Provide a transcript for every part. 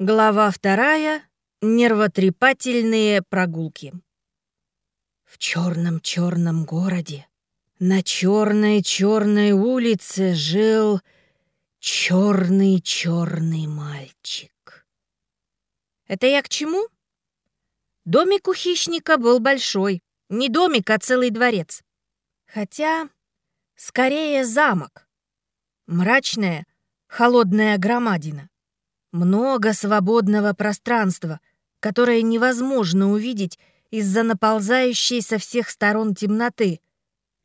Глава вторая. Нервотрепательные прогулки. В черном-черном городе на черной-черной улице жил черный-черный мальчик. Это я к чему? Домик у хищника был большой. Не домик, а целый дворец. Хотя, скорее, замок. Мрачная, холодная громадина. Много свободного пространства, которое невозможно увидеть из-за наползающей со всех сторон темноты,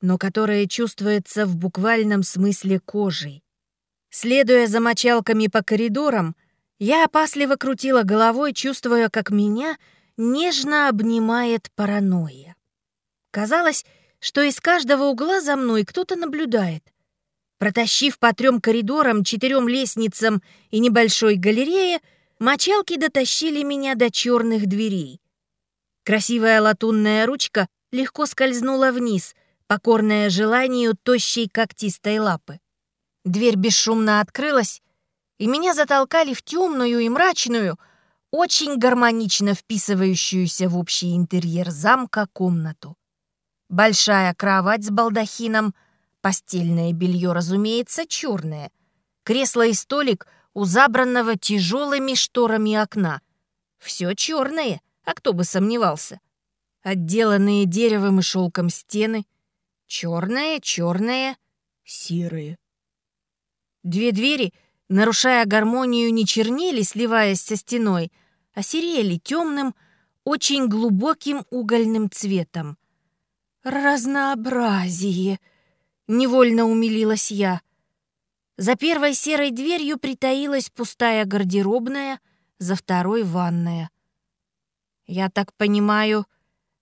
но которое чувствуется в буквальном смысле кожей. Следуя за мочалками по коридорам, я опасливо крутила головой, чувствуя, как меня нежно обнимает паранойя. Казалось, что из каждого угла за мной кто-то наблюдает. Протащив по трем коридорам, четырем лестницам и небольшой галерее, мочалки дотащили меня до черных дверей. Красивая латунная ручка легко скользнула вниз, покорная желанию тощей когтистой лапы. Дверь бесшумно открылась, и меня затолкали в темную и мрачную, очень гармонично вписывающуюся в общий интерьер замка комнату. Большая кровать с балдахином — Постельное белье, разумеется, черное. Кресло и столик у забранного тяжелыми шторами окна. Все черное, а кто бы сомневался. Отделанные деревом и шелком стены. Черное, черное, серые. Две двери, нарушая гармонию, не чернели, сливаясь со стеной, а серели темным, очень глубоким угольным цветом. «Разнообразие!» Невольно умилилась я. За первой серой дверью притаилась пустая гардеробная, за второй — ванная. «Я так понимаю,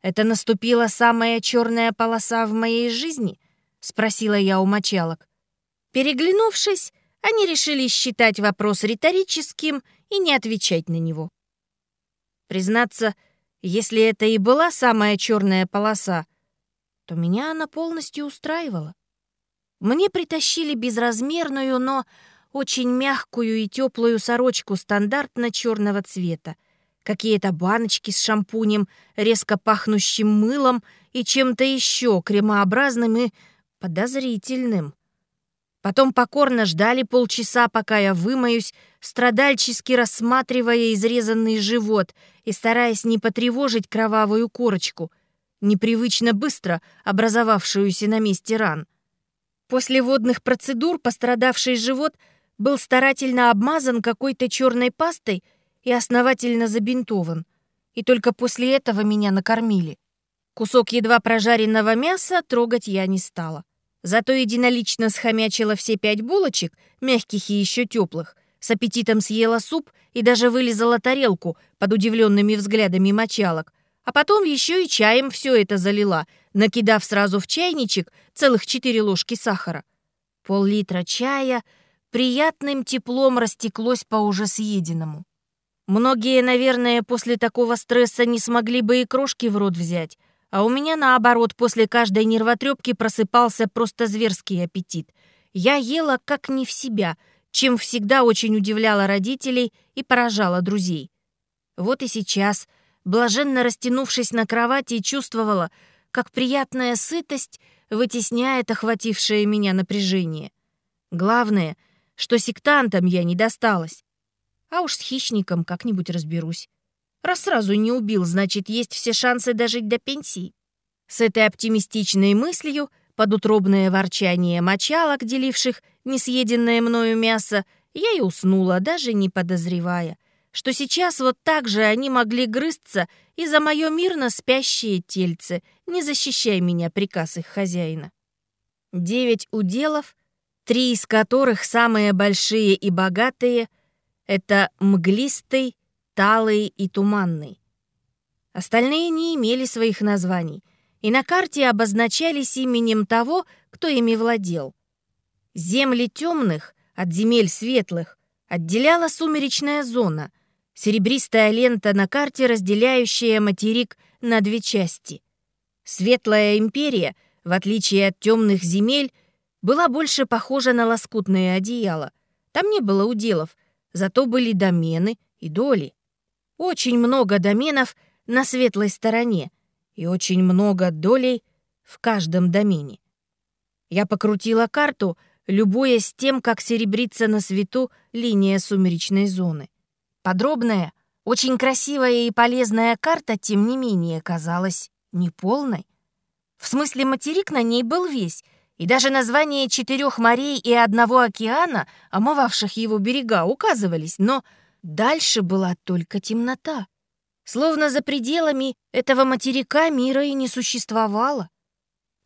это наступила самая черная полоса в моей жизни?» — спросила я у мочалок. Переглянувшись, они решили считать вопрос риторическим и не отвечать на него. Признаться, если это и была самая черная полоса, то меня она полностью устраивала. Мне притащили безразмерную, но очень мягкую и теплую сорочку стандартно черного цвета, какие-то баночки с шампунем, резко пахнущим мылом и чем-то еще кремообразным и подозрительным. Потом покорно ждали полчаса, пока я вымоюсь, страдальчески рассматривая изрезанный живот и стараясь не потревожить кровавую корочку, непривычно быстро образовавшуюся на месте ран. После водных процедур пострадавший живот был старательно обмазан какой-то черной пастой и основательно забинтован. И только после этого меня накормили. Кусок едва прожаренного мяса трогать я не стала. Зато единолично схомячила все пять булочек, мягких и еще теплых, с аппетитом съела суп и даже вылезала тарелку под удивленными взглядами мочалок, а потом еще и чаем все это залила, накидав сразу в чайничек целых четыре ложки сахара. Пол-литра чая приятным теплом растеклось по уже съеденному. Многие, наверное, после такого стресса не смогли бы и крошки в рот взять, а у меня, наоборот, после каждой нервотрепки просыпался просто зверский аппетит. Я ела как не в себя, чем всегда очень удивляла родителей и поражала друзей. Вот и сейчас — блаженно растянувшись на кровати, чувствовала, как приятная сытость вытесняет охватившее меня напряжение. Главное, что сектантам я не досталась. А уж с хищником как-нибудь разберусь. Раз сразу не убил, значит, есть все шансы дожить до пенсии. С этой оптимистичной мыслью, под утробное ворчание мочалок, деливших несъеденное мною мясо, я и уснула, даже не подозревая — что сейчас вот так же они могли грызться и за мое мирно спящее тельце, не защищай меня приказ их хозяина. Девять уделов, три из которых самые большие и богатые, это мглистый, талый и туманный. Остальные не имели своих названий и на карте обозначались именем того, кто ими владел. Земли темных от земель светлых отделяла сумеречная зона — серебристая лента на карте, разделяющая материк на две части. Светлая империя, в отличие от темных земель, была больше похожа на лоскутное одеяло. Там не было уделов, зато были домены и доли. Очень много доменов на светлой стороне и очень много долей в каждом домене. Я покрутила карту, любуясь тем, как серебрится на свету линия сумеречной зоны. Подробная, очень красивая и полезная карта, тем не менее, казалась неполной. В смысле, материк на ней был весь, и даже названия четырех морей и одного океана, омывавших его берега, указывались, но дальше была только темнота. Словно за пределами этого материка мира и не существовало.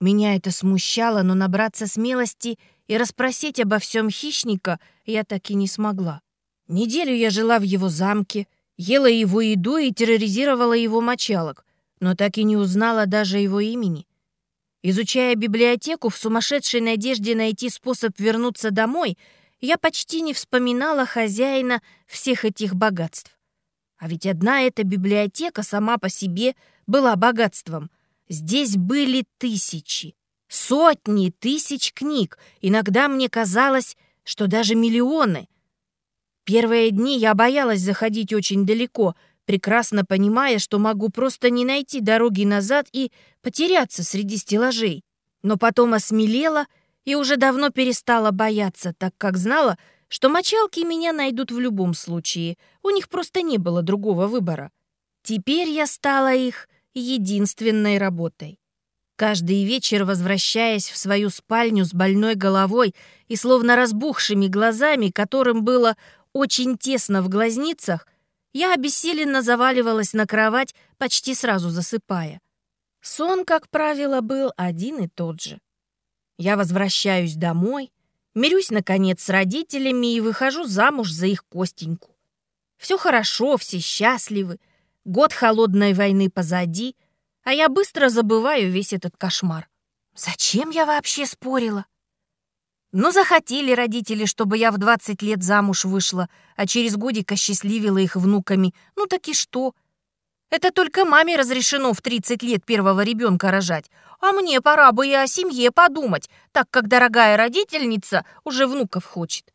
Меня это смущало, но набраться смелости и расспросить обо всем хищника я так и не смогла. Неделю я жила в его замке, ела его еду и терроризировала его мочалок, но так и не узнала даже его имени. Изучая библиотеку в сумасшедшей надежде найти способ вернуться домой, я почти не вспоминала хозяина всех этих богатств. А ведь одна эта библиотека сама по себе была богатством. Здесь были тысячи, сотни тысяч книг. Иногда мне казалось, что даже миллионы. Первые дни я боялась заходить очень далеко, прекрасно понимая, что могу просто не найти дороги назад и потеряться среди стеллажей. Но потом осмелела и уже давно перестала бояться, так как знала, что мочалки меня найдут в любом случае, у них просто не было другого выбора. Теперь я стала их единственной работой. Каждый вечер, возвращаясь в свою спальню с больной головой и словно разбухшими глазами, которым было очень тесно в глазницах, я обессиленно заваливалась на кровать, почти сразу засыпая. Сон, как правило, был один и тот же. Я возвращаюсь домой, мирюсь, наконец, с родителями и выхожу замуж за их Костеньку. Все хорошо, все счастливы, год холодной войны позади, а я быстро забываю весь этот кошмар. Зачем я вообще спорила? Но захотели родители, чтобы я в 20 лет замуж вышла, а через годик осчастливила их внуками. Ну так и что? Это только маме разрешено в 30 лет первого ребенка рожать. А мне пора бы и о семье подумать, так как дорогая родительница уже внуков хочет.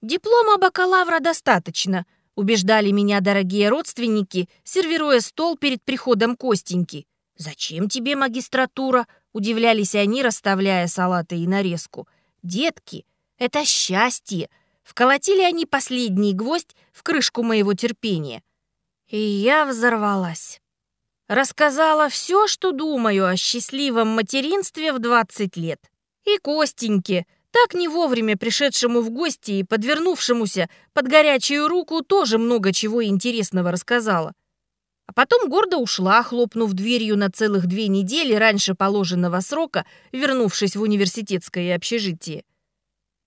Диплома бакалавра достаточно, убеждали меня дорогие родственники, сервируя стол перед приходом Костеньки. «Зачем тебе магистратура?» — удивлялись они, расставляя салаты и нарезку. Детки, это счастье. Вколотили они последний гвоздь в крышку моего терпения. И я взорвалась. Рассказала все, что думаю о счастливом материнстве в 20 лет. И Костеньке, так не вовремя пришедшему в гости и подвернувшемуся под горячую руку, тоже много чего интересного рассказала. А потом гордо ушла, хлопнув дверью на целых две недели раньше положенного срока, вернувшись в университетское общежитие.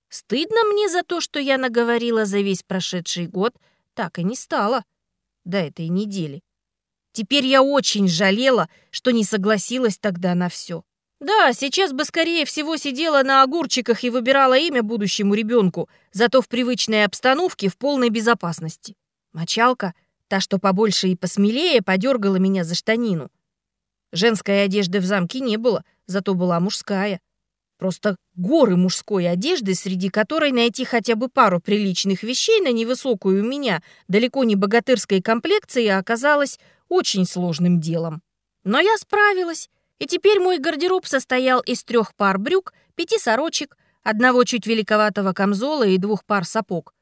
Стыдно мне за то, что я наговорила за весь прошедший год, так и не стало до этой недели. Теперь я очень жалела, что не согласилась тогда на все. Да, сейчас бы, скорее всего, сидела на огурчиках и выбирала имя будущему ребенку, зато в привычной обстановке в полной безопасности. Мочалка — Та, что побольше и посмелее, подергала меня за штанину. Женской одежды в замке не было, зато была мужская. Просто горы мужской одежды, среди которой найти хотя бы пару приличных вещей на невысокую у меня, далеко не богатырской комплекции, оказалось очень сложным делом. Но я справилась, и теперь мой гардероб состоял из трех пар брюк, пяти сорочек, одного чуть великоватого камзола и двух пар сапог.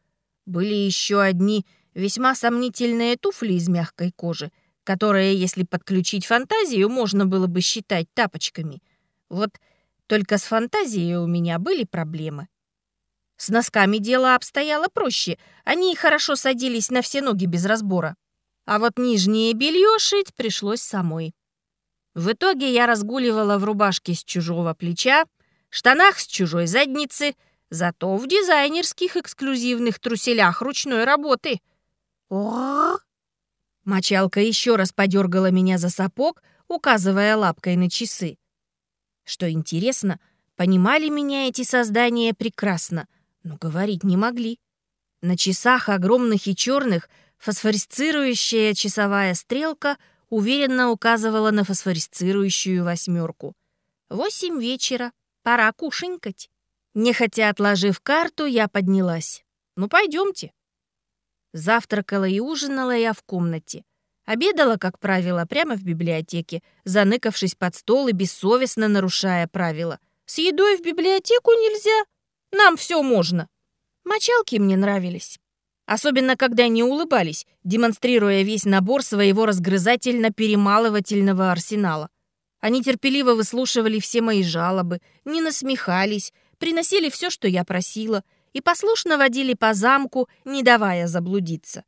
Были еще одни весьма сомнительные туфли из мягкой кожи, которые, если подключить фантазию, можно было бы считать тапочками. Вот только с фантазией у меня были проблемы. С носками дело обстояло проще, они хорошо садились на все ноги без разбора. А вот нижнее белье шить пришлось самой. В итоге я разгуливала в рубашке с чужого плеча, штанах с чужой задницы, зато в дизайнерских эксклюзивных труселях ручной работы — о Мочалка еще раз подергала меня за сапог, указывая лапкой на часы. Что интересно, понимали меня эти создания прекрасно, но говорить не могли. На часах огромных и черных фосфорисцирующая часовая стрелка уверенно указывала на фосфорисцирующую восьмерку. Восемь вечера, пора кушенькать. Нехотя отложив карту, я поднялась. «Ну, пойдемте». Завтракала и ужинала я в комнате. Обедала, как правило, прямо в библиотеке, заныкавшись под стол и бессовестно нарушая правила. С едой в библиотеку нельзя. Нам все можно. Мочалки мне нравились. Особенно, когда они улыбались, демонстрируя весь набор своего разгрызательно-перемалывательного арсенала. Они терпеливо выслушивали все мои жалобы, не насмехались, приносили все, что я просила, и послушно водили по замку, не давая заблудиться.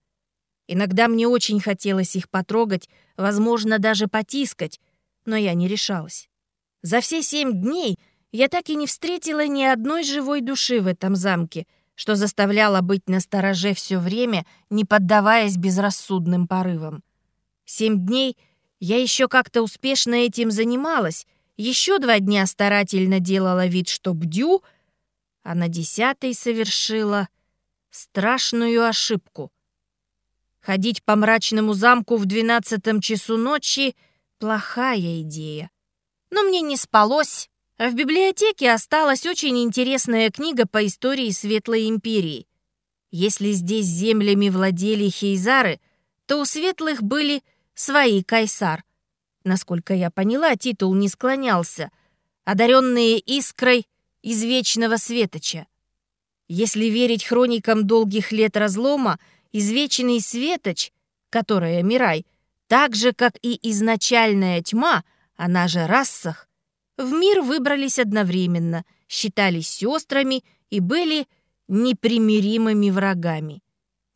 Иногда мне очень хотелось их потрогать, возможно, даже потискать, но я не решалась. За все семь дней я так и не встретила ни одной живой души в этом замке, что заставляло быть настороже все время, не поддаваясь безрассудным порывам. Семь дней я еще как-то успешно этим занималась, еще два дня старательно делала вид, что бдю, а на десятый совершила страшную ошибку. Ходить по мрачному замку в двенадцатом часу ночи — плохая идея. Но мне не спалось, в библиотеке осталась очень интересная книга по истории Светлой Империи. Если здесь землями владели хейзары, то у светлых были свои кайсар. Насколько я поняла, титул не склонялся. Одаренные искрой из Вечного Светоча. Если верить хроникам долгих лет разлома, Извечный Светоч, которая Мирай, так же, как и изначальная тьма, она же Рассах, в мир выбрались одновременно, считались сестрами и были непримиримыми врагами.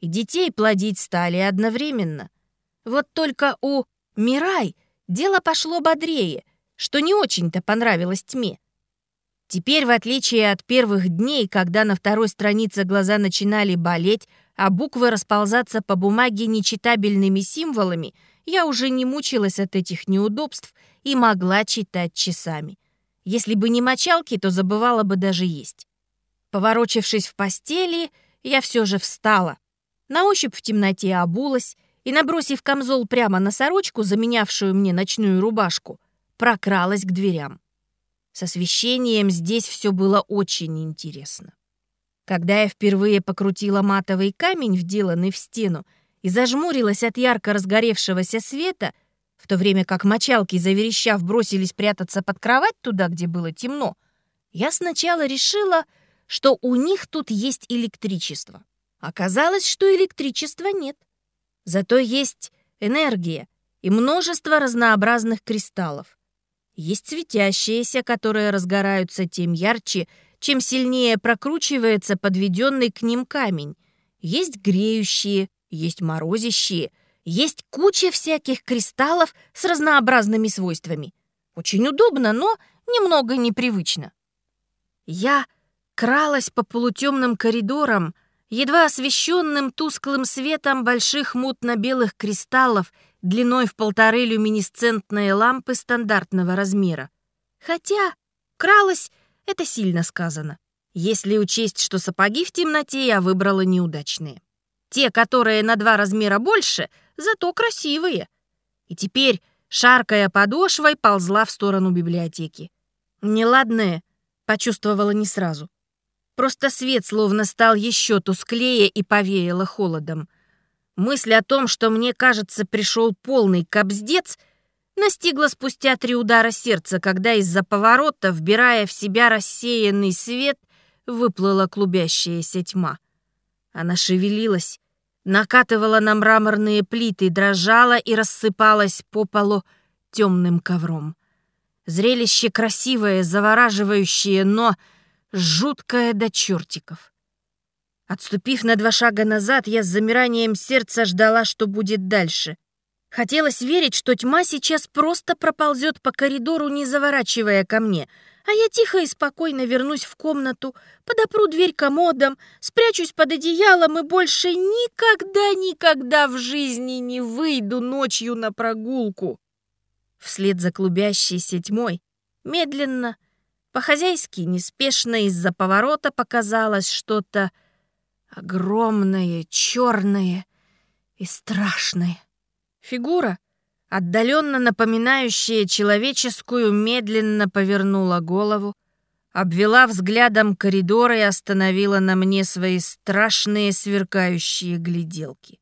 И детей плодить стали одновременно — вот только у Мирай дело пошло бодрее, что не очень-то понравилось тьме. Теперь, в отличие от первых дней, когда на второй странице глаза начинали болеть, а буквы расползаться по бумаге нечитабельными символами, я уже не мучилась от этих неудобств и могла читать часами. Если бы не мочалки, то забывала бы даже есть. Поворочившись в постели, я все же встала. На ощупь в темноте обулась и, набросив камзол прямо на сорочку, заменявшую мне ночную рубашку, прокралась к дверям. С освещением здесь все было очень интересно. Когда я впервые покрутила матовый камень, вделанный в стену, и зажмурилась от ярко разгоревшегося света, в то время как мочалки, заверещав, бросились прятаться под кровать туда, где было темно, я сначала решила, что у них тут есть электричество. Оказалось, что электричества нет. Зато есть энергия и множество разнообразных кристаллов. Есть светящиеся, которые разгораются тем ярче, чем сильнее прокручивается подведенный к ним камень. Есть греющие, есть морозящие, есть куча всяких кристаллов с разнообразными свойствами. Очень удобно, но немного непривычно. Я кралась по полутемным коридорам, едва освещенным тусклым светом больших мутно-белых кристаллов длиной в полторы люминесцентные лампы стандартного размера. Хотя кралась — это сильно сказано. Если учесть, что сапоги в темноте я выбрала неудачные. Те, которые на два размера больше, зато красивые. И теперь, шаркая подошвой, ползла в сторону библиотеки. Неладное почувствовала не сразу. Просто свет словно стал еще тусклее и повеяло холодом. Мысль о том, что мне кажется пришел полный кобздец, настигла спустя три удара сердца, когда из-за поворота, вбирая в себя рассеянный свет, выплыла клубящаяся тьма. Она шевелилась, накатывала на мраморные плиты, дрожала и рассыпалась по полу темным ковром. Зрелище красивое, завораживающее, но жуткое до чертиков. Отступив на два шага назад, я с замиранием сердца ждала, что будет дальше. Хотелось верить, что тьма сейчас просто проползет по коридору, не заворачивая ко мне, а я тихо и спокойно вернусь в комнату, подопру дверь комодом, спрячусь под одеялом и больше никогда-никогда в жизни не выйду ночью на прогулку. Вслед за клубящейся тьмой медленно, по-хозяйски, неспешно из-за поворота показалось что-то огромное, черное и страшное. Фигура, отдаленно напоминающая человеческую, медленно повернула голову, обвела взглядом коридор и остановила на мне свои страшные сверкающие гляделки.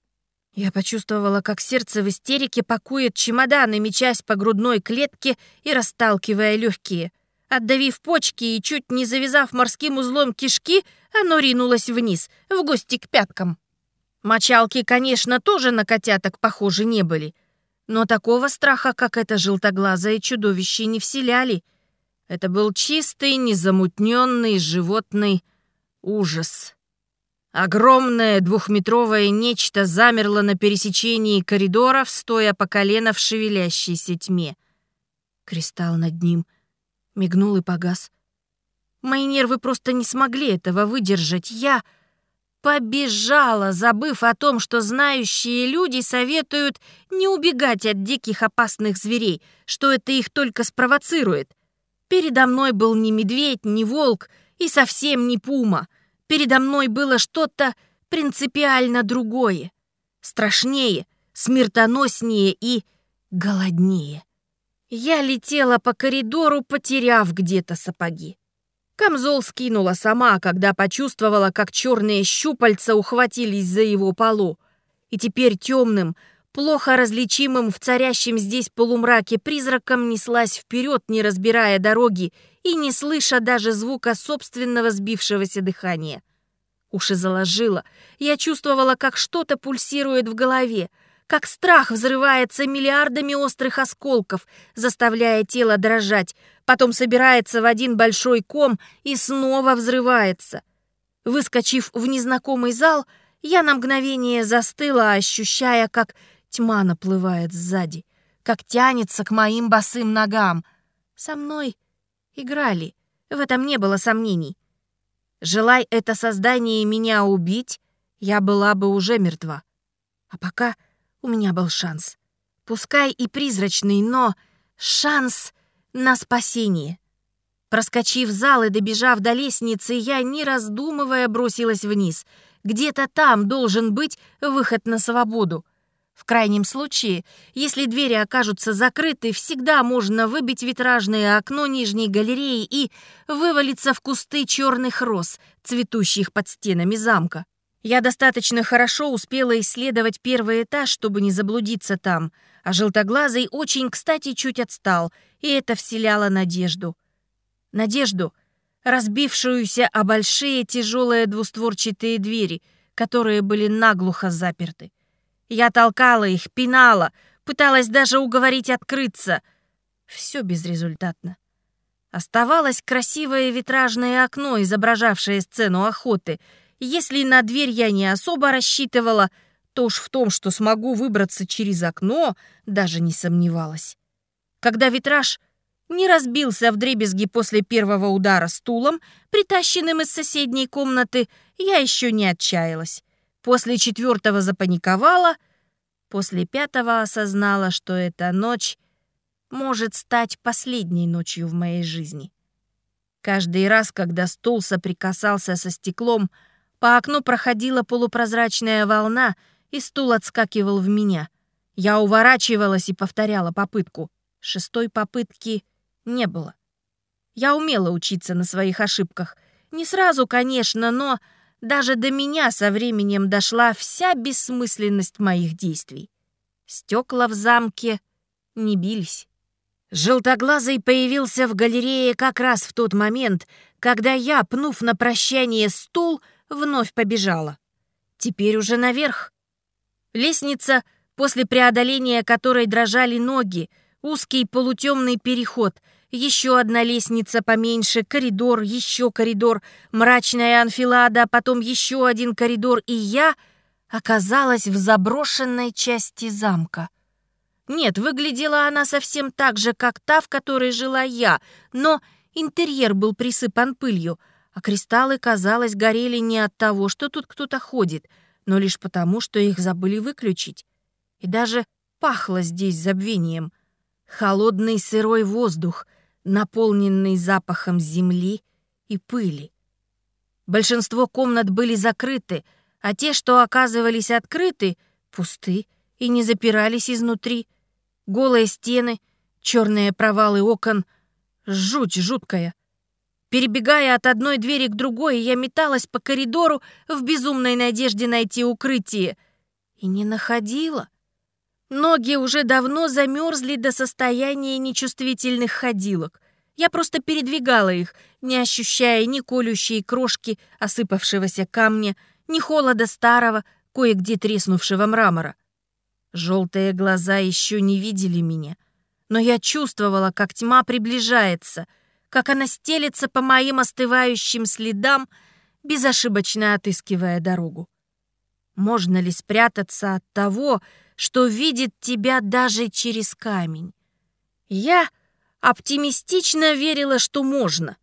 Я почувствовала, как сердце в истерике пакует чемоданы, мечась по грудной клетке и расталкивая легкие. Отдавив почки и чуть не завязав морским узлом кишки, оно ринулось вниз, в гости к пяткам. Мочалки, конечно, тоже на котяток похожи не были, но такого страха, как это желтоглазое чудовище, не вселяли. Это был чистый, незамутненный животный ужас. Огромное двухметровое нечто замерло на пересечении коридоров, стоя по колено в шевелящейся тьме. Кристалл над ним мигнул и погас. Мои нервы просто не смогли этого выдержать. Я побежала, забыв о том, что знающие люди советуют не убегать от диких опасных зверей, что это их только спровоцирует. Передо мной был не медведь, не волк и совсем не пума. Передо мной было что-то принципиально другое, страшнее, смертоноснее и голоднее. Я летела по коридору, потеряв где-то сапоги. Камзол скинула сама, когда почувствовала, как черные щупальца ухватились за его полу. И теперь темным, плохо различимым в царящем здесь полумраке призраком неслась вперед, не разбирая дороги и не слыша даже звука собственного сбившегося дыхания. Уши заложила. Я чувствовала, как что-то пульсирует в голове, как страх взрывается миллиардами острых осколков, заставляя тело дрожать, потом собирается в один большой ком и снова взрывается. Выскочив в незнакомый зал, я на мгновение застыла, ощущая, как тьма наплывает сзади, как тянется к моим босым ногам. Со мной играли, в этом не было сомнений. Желай это создание меня убить, я была бы уже мертва. А пока у меня был шанс. Пускай и призрачный, но шанс на спасение. Проскочив зал и добежав до лестницы, я, не раздумывая, бросилась вниз. Где-то там должен быть выход на свободу. В крайнем случае, если двери окажутся закрыты, всегда можно выбить витражное окно нижней галереи и вывалиться в кусты черных роз, цветущих под стенами замка. Я достаточно хорошо успела исследовать первый этаж, чтобы не заблудиться там, а желтоглазый очень, кстати, чуть отстал, и это вселяло надежду. Надежду, разбившуюся о большие тяжелые двустворчатые двери, которые были наглухо заперты. Я толкала их, пинала, пыталась даже уговорить открыться. Все безрезультатно. Оставалось красивое витражное окно, изображавшее сцену охоты — если на дверь я не особо рассчитывала, то уж в том, что смогу выбраться через окно, даже не сомневалась. Когда витраж не разбился в дребезги после первого удара стулом, притащенным из соседней комнаты, я еще не отчаялась. После четвертого запаниковала, после пятого осознала, что эта ночь может стать последней ночью в моей жизни. Каждый раз, когда стул соприкасался со стеклом, по окну проходила полупрозрачная волна, и стул отскакивал в меня. Я уворачивалась и повторяла попытку. Шестой попытки не было. Я умела учиться на своих ошибках. Не сразу, конечно, но даже до меня со временем дошла вся бессмысленность моих действий. Стекла в замке не бились. Желтоглазый появился в галерее как раз в тот момент, когда я, пнув на прощание стул, вновь побежала. Теперь уже наверх. Лестница, после преодоления которой дрожали ноги, узкий полутемный переход, еще одна лестница поменьше, коридор, еще коридор, мрачная анфилада, потом еще один коридор, и я оказалась в заброшенной части замка. Нет, выглядела она совсем так же, как та, в которой жила я, но интерьер был присыпан пылью, а кристаллы, казалось, горели не от того, что тут кто-то ходит, но лишь потому, что их забыли выключить. И даже пахло здесь забвением. Холодный сырой воздух, наполненный запахом земли и пыли. Большинство комнат были закрыты, а те, что оказывались открыты, пусты и не запирались изнутри. Голые стены, черные провалы окон, жуть жуткая. Перебегая от одной двери к другой, я металась по коридору в безумной надежде найти укрытие. И не находила. Ноги уже давно замерзли до состояния нечувствительных ходилок. Я просто передвигала их, не ощущая ни колющей крошки осыпавшегося камня, ни холода старого, кое-где треснувшего мрамора. Желтые глаза еще не видели меня, но я чувствовала, как тьма приближается, как она стелется по моим остывающим следам, безошибочно отыскивая дорогу. Можно ли спрятаться от того, что видит тебя даже через камень? Я оптимистично верила, что можно.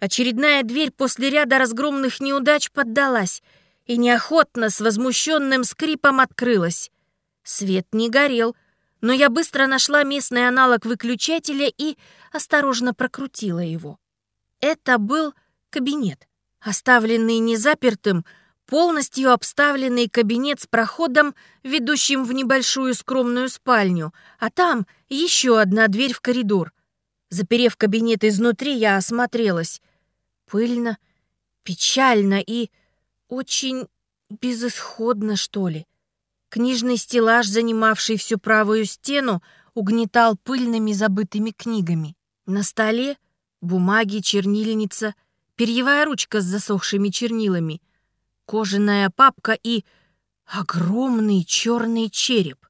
Очередная дверь после ряда разгромных неудач поддалась и неохотно с возмущенным скрипом открылась. Свет не горел, но я быстро нашла местный аналог выключателя и осторожно прокрутила его. Это был кабинет, оставленный незапертым, полностью обставленный кабинет с проходом, ведущим в небольшую скромную спальню, а там еще одна дверь в коридор. Заперев кабинет изнутри, я осмотрелась. Пыльно, печально и очень безысходно, что ли. Книжный стеллаж, занимавший всю правую стену, угнетал пыльными забытыми книгами. На столе бумаги, чернильница, перьевая ручка с засохшими чернилами, кожаная папка и огромный черный череп.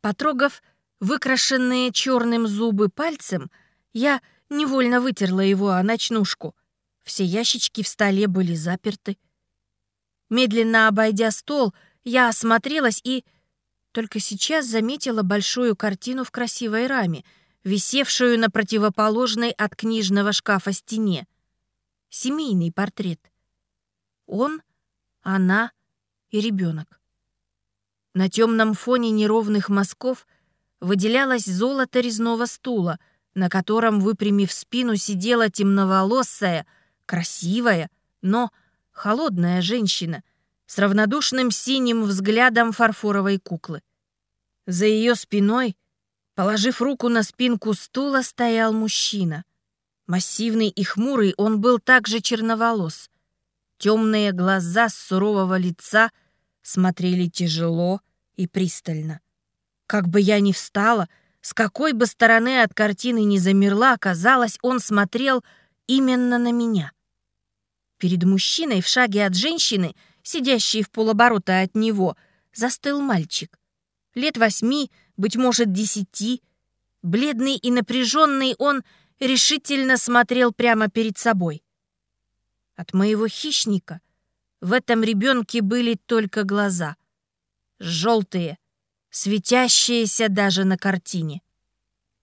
Потрогав выкрашенные черным зубы пальцем, я невольно вытерла его о ночнушку. Все ящички в столе были заперты. Медленно обойдя стол, я осмотрелась и только сейчас заметила большую картину в красивой раме, висевшую на противоположной от книжного шкафа стене. Семейный портрет. Он, она и ребенок. На темном фоне неровных мазков выделялось золото резного стула, на котором, выпрямив спину, сидела темноволосая, красивая, но холодная женщина — с равнодушным синим взглядом фарфоровой куклы. За ее спиной, положив руку на спинку стула, стоял мужчина. Массивный и хмурый, он был также черноволос. Темные глаза с сурового лица смотрели тяжело и пристально. Как бы я ни встала, с какой бы стороны от картины ни замерла, казалось, он смотрел именно на меня. Перед мужчиной в шаге от женщины — сидящий в полоборота от него, застыл мальчик. Лет восьми, быть может, десяти. Бледный и напряженный он решительно смотрел прямо перед собой. От моего хищника в этом ребенке были только глаза. Желтые, светящиеся даже на картине.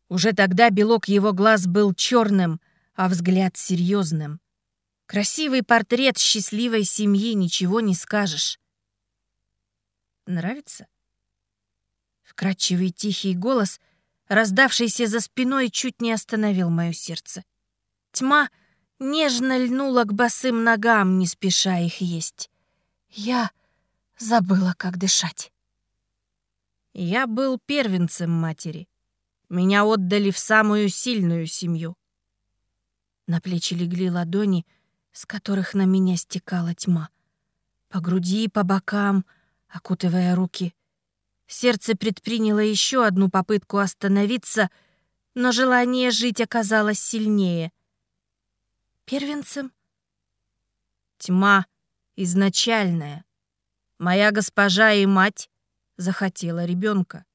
Уже тогда белок его глаз был черным, а взгляд серьезным. Красивый портрет счастливой семьи, ничего не скажешь. Нравится? Вкрадчивый тихий голос, раздавшийся за спиной, чуть не остановил мое сердце. Тьма нежно льнула к босым ногам, не спеша их есть. Я забыла, как дышать. Я был первенцем матери. Меня отдали в самую сильную семью. На плечи легли ладони — с которых на меня стекала тьма. По груди по бокам, окутывая руки. Сердце предприняло еще одну попытку остановиться, но желание жить оказалось сильнее. Первенцем? Тьма изначальная. Моя госпожа и мать захотела ребенка.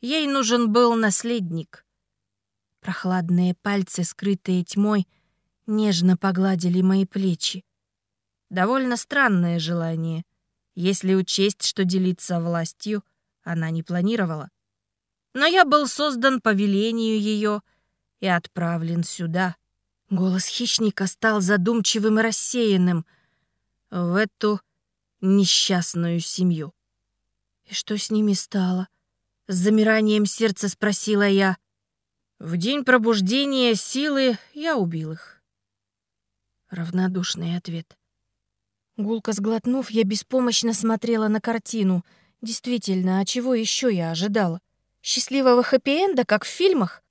Ей нужен был наследник. Прохладные пальцы, скрытые тьмой, нежно погладили мои плечи. Довольно странное желание, если учесть, что делиться властью она не планировала. Но я был создан по велению ее и отправлен сюда. Голос хищника стал задумчивым и рассеянным в эту несчастную семью. И что с ними стало? С замиранием сердца спросила я. В день пробуждения силы я убил их. Равнодушный ответ. Гулко сглотнув, я беспомощно смотрела на картину. Действительно, а чего еще я ожидала? Счастливого хэппи-энда, как в фильмах?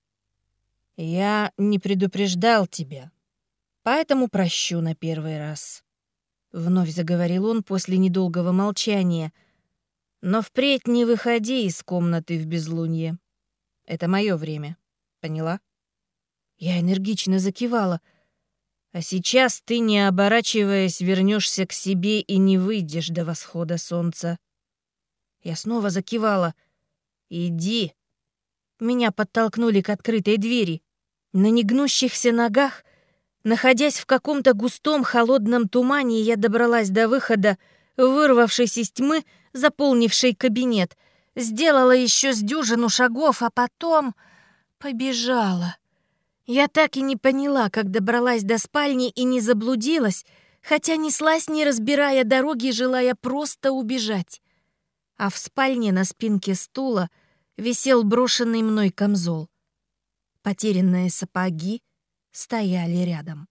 Я не предупреждал тебя. Поэтому прощу на первый раз. Вновь заговорил он после недолгого молчания. Но впредь не выходи из комнаты в безлунье. Это мое время. Поняла? Я энергично закивала. А сейчас ты, не оборачиваясь, вернешься к себе и не выйдешь до восхода солнца. Я снова закивала. Иди. Меня подтолкнули к открытой двери. На негнущихся ногах Находясь в каком-то густом холодном тумане, я добралась до выхода, вырвавшись из тьмы, заполнившей кабинет. Сделала еще с дюжину шагов, а потом побежала. Я так и не поняла, как добралась до спальни и не заблудилась, хотя неслась, не разбирая дороги, желая просто убежать. А в спальне на спинке стула висел брошенный мной камзол. Потерянные сапоги — стояли рядом.